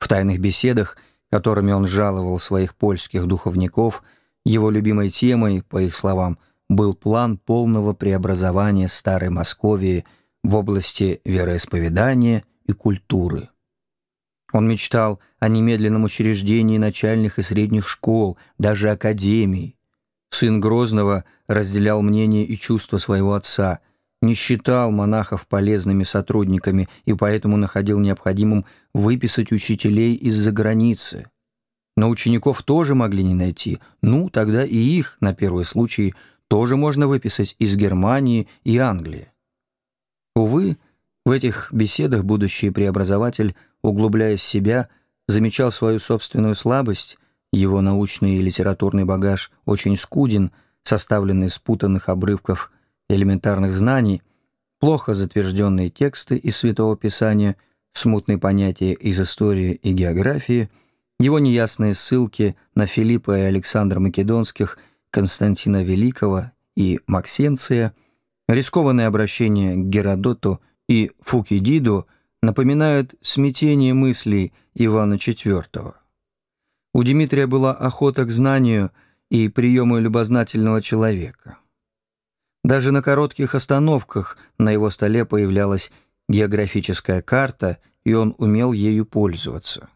В тайных беседах, которыми он жаловал своих польских духовников, его любимой темой, по их словам, был план полного преобразования Старой Московии в области вероисповедания и культуры. Он мечтал о немедленном учреждении начальных и средних школ, даже академий. Сын Грозного разделял мнение и чувства своего отца, не считал монахов полезными сотрудниками и поэтому находил необходимым выписать учителей из-за границы. Но учеников тоже могли не найти, ну, тогда и их, на первый случай, тоже можно выписать из Германии и Англии. Увы, в этих беседах будущий преобразователь, углубляясь в себя, замечал свою собственную слабость, его научный и литературный багаж очень скуден, составленный из путанных обрывков элементарных знаний, плохо затвержденные тексты из Святого Писания, смутные понятия из истории и географии, его неясные ссылки на Филиппа и Александра Македонских, Константина Великого и Максенция, рискованное обращение к Геродоту и Фукидиду напоминают смятение мыслей Ивана IV. У Дмитрия была охота к знанию и приему любознательного человека. Даже на коротких остановках на его столе появлялась географическая карта, и он умел ею пользоваться.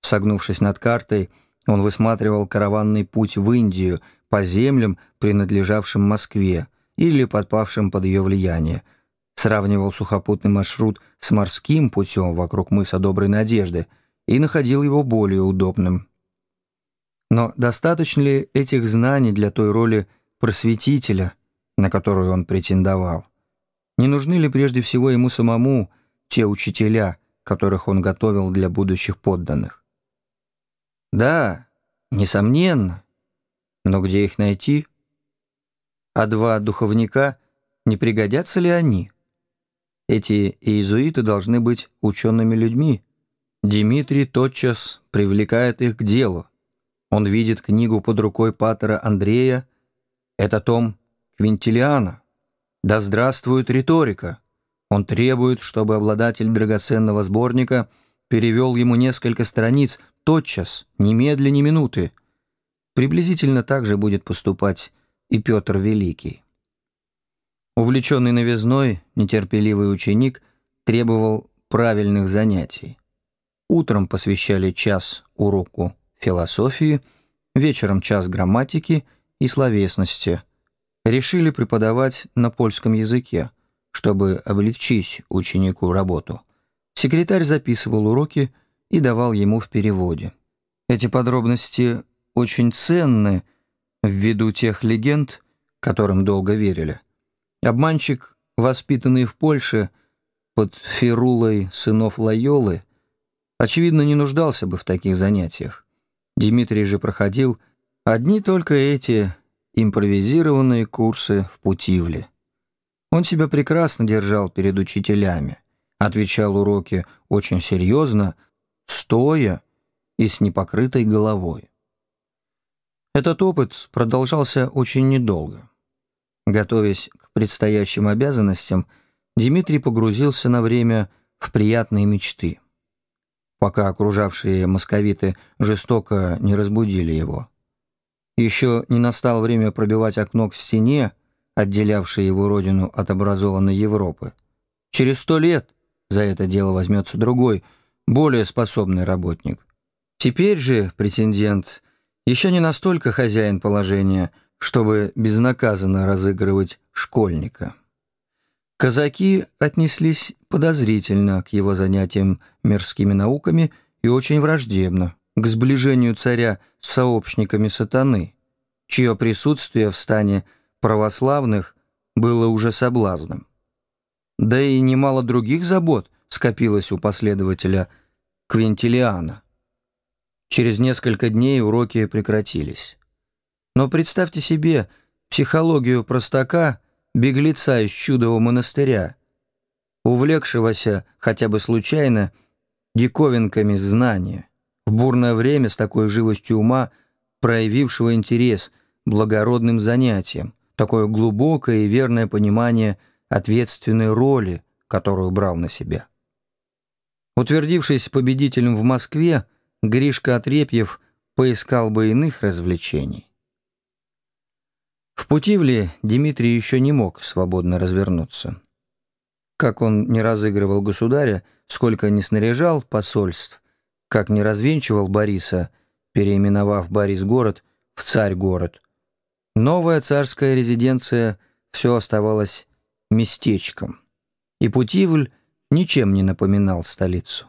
Согнувшись над картой, он высматривал караванный путь в Индию по землям, принадлежавшим Москве или подпавшим под ее влияние, сравнивал сухопутный маршрут с морским путем вокруг мыса Доброй Надежды и находил его более удобным. Но достаточно ли этих знаний для той роли просветителя, на которую он претендовал? Не нужны ли прежде всего ему самому те учителя, которых он готовил для будущих подданных? Да, несомненно. Но где их найти? А два духовника, не пригодятся ли они? Эти иезуиты должны быть учеными людьми. Дмитрий тотчас привлекает их к делу. Он видит книгу под рукой патера Андрея. Это том Квинтилиана. Да здравствует риторика! Он требует, чтобы обладатель драгоценного сборника перевел ему несколько страниц тотчас, немедля, ни минуты. Приблизительно так же будет поступать и Петр Великий. Увлеченный новизной, нетерпеливый ученик требовал правильных занятий. Утром посвящали час уроку философии, вечером час грамматики и словесности. Решили преподавать на польском языке, чтобы облегчить ученику работу. Секретарь записывал уроки и давал ему в переводе. Эти подробности очень ценны ввиду тех легенд, которым долго верили. Обманщик, воспитанный в Польше под Ферулой сынов Лайолы, очевидно, не нуждался бы в таких занятиях. Дмитрий же проходил одни только эти импровизированные курсы в Путивле. Он себя прекрасно держал перед учителями, отвечал уроки очень серьезно, стоя и с непокрытой головой. Этот опыт продолжался очень недолго. Готовясь к предстоящим обязанностям, Дмитрий погрузился на время в приятные мечты, пока окружавшие московиты жестоко не разбудили его. Еще не настало время пробивать окно к стене, отделявшей его родину от образованной Европы. Через сто лет за это дело возьмется другой, более способный работник. Теперь же претендент еще не настолько хозяин положения – чтобы безнаказанно разыгрывать школьника. Казаки отнеслись подозрительно к его занятиям мирскими науками и очень враждебно к сближению царя с сообщниками сатаны, чье присутствие в стане православных было уже соблазном. Да и немало других забот скопилось у последователя Квинтилиана. Через несколько дней уроки прекратились. Но представьте себе психологию простака, беглеца из чудового монастыря, увлекшегося хотя бы случайно диковинками знания, в бурное время с такой живостью ума проявившего интерес благородным занятиям, такое глубокое и верное понимание ответственной роли, которую брал на себя. Утвердившись победителем в Москве, Гришка Отрепьев поискал бы иных развлечений. В Путивле Дмитрий еще не мог свободно развернуться. Как он не разыгрывал государя, сколько не снаряжал посольств, как не развенчивал Бориса, переименовав Борис-город в царь-город. Новая царская резиденция все оставалась местечком, и Путивль ничем не напоминал столицу.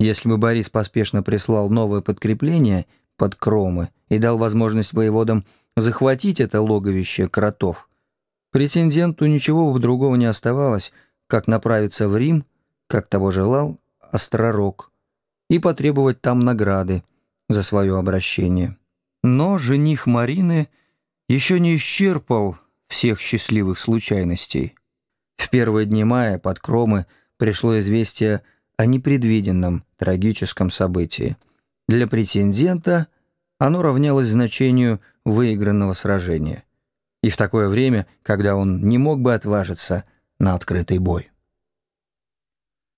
Если бы Борис поспешно прислал новое подкрепление под Кромы и дал возможность воеводам захватить это логовище кротов, претенденту ничего бы другого не оставалось, как направиться в Рим, как того желал Остророг, и потребовать там награды за свое обращение. Но жених Марины еще не исчерпал всех счастливых случайностей. В первые дни мая под Кромы пришло известие о непредвиденном трагическом событии. Для претендента оно равнялось значению выигранного сражения. И в такое время, когда он не мог бы отважиться на открытый бой.